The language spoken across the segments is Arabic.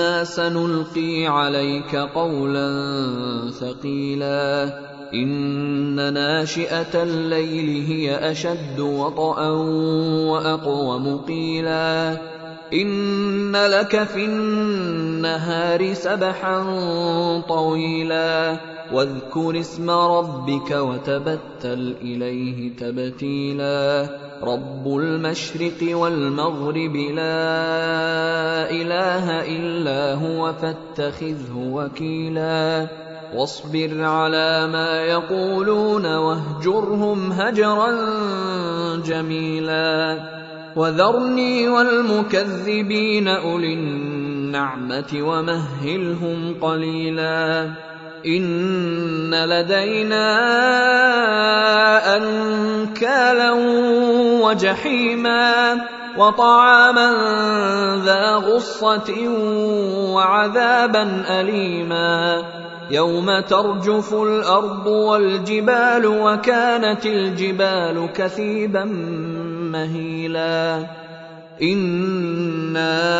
أنا سنلقي عليك قولا ثقيلا ان ناشئه الليل هي اشد وطئا واقوم قيلا ان لك في النهار سبحا طويلا واذكر اسم ربك وتبتل إليه تبتيلا رب المشرق والمغرب لا إله إلا هو فاتخذه وكيلا واصبر على ما يقولون واهجرهم هجرا جميلا وذرني والمكذبين أولي النعمة ومهلهم قليلا. إن لدينا أنكالا وجحيما وطعاما ذا غصة وعذابا أليما. يوم ترجف الأرض والجبال وكانت الجبال كثيبا مهيلا. إنا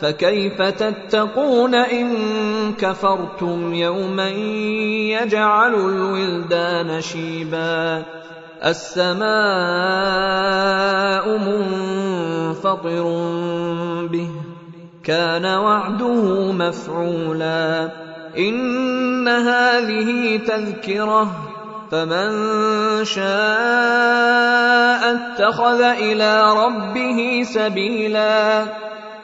فكيف تتقون إن كفرتم يوما يجعل الولدان شيبا السماء منفطر به كان وعده مفعولا إن هذه تذكرة فمن شاء اتخذ إلى ربه سبيلا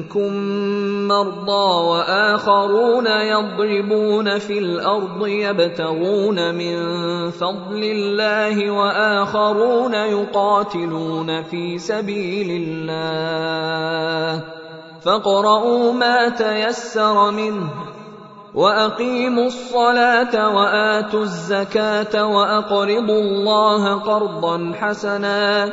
منكم مرضى وآخرون يضربون في الأرض يبتغون من فضل الله وآخرون يقاتلون في سبيل الله. فاقرؤوا ما تيسر منه وأقيموا الصلاة وآتوا الزكاة وأقرضوا الله قرضا حسنا